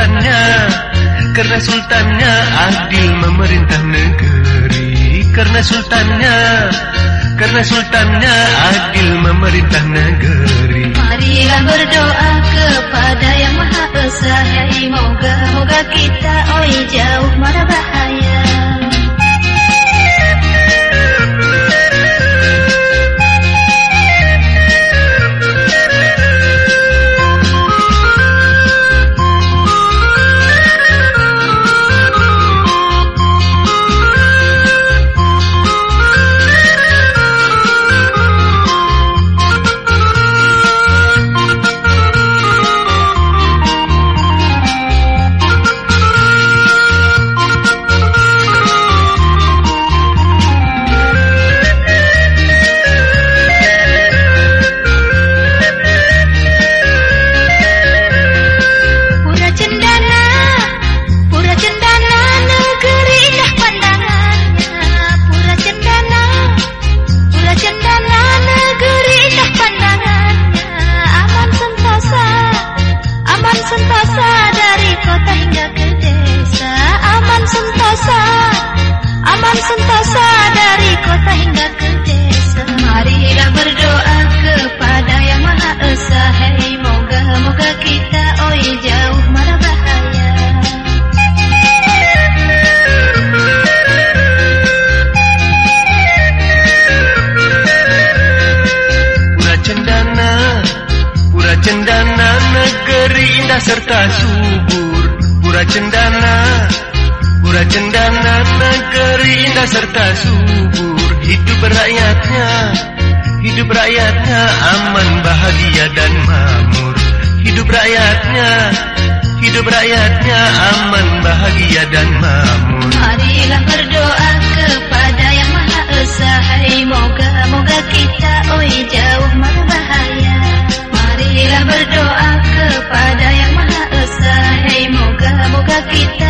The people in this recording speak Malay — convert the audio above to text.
sultannya Karena sultannya adil memerintah negeri. Karena sultannya Karena sultannya adil memerintah negeri. Marilah berdoa kepada serta subur. Pura cendana Pura cendana negeri indah serta subur. Hidup rakyatnya Hidup rakyatnya aman bahagia dan makmur. Hidup rakyatnya Hidup rakyatnya aman bahagia dan makmur Kita